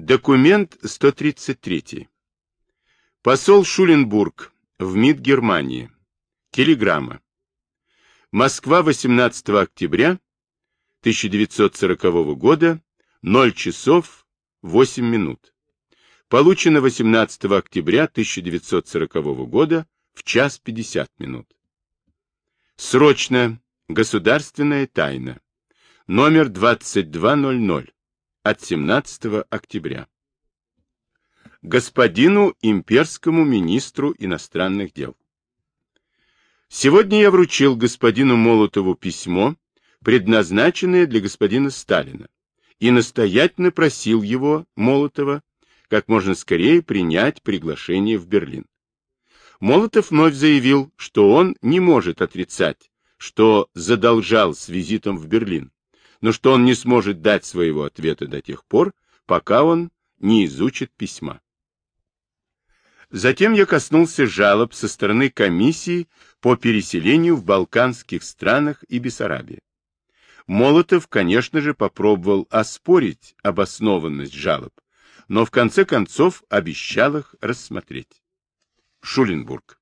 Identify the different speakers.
Speaker 1: Документ 133. Посол Шуленбург в МИД Германии. Телеграмма. Москва, 18 октября 1940 года, 0 часов 8 минут. Получено 18 октября 1940 года в час 50 минут. Срочно. Государственная тайна. Номер 2200 от 17 октября. Господину имперскому министру иностранных дел. Сегодня я вручил господину Молотову письмо, предназначенное для господина Сталина, и настоятельно просил его, Молотова, как можно скорее принять приглашение в Берлин. Молотов вновь заявил, что он не может отрицать, что задолжал с визитом в Берлин, но что он не сможет дать своего ответа до тех пор, пока он не изучит письма. Затем я коснулся жалоб со стороны комиссии по переселению в балканских странах и Бессарабии. Молотов, конечно же, попробовал оспорить обоснованность жалоб, но в конце концов обещал их рассмотреть. Шуленбург.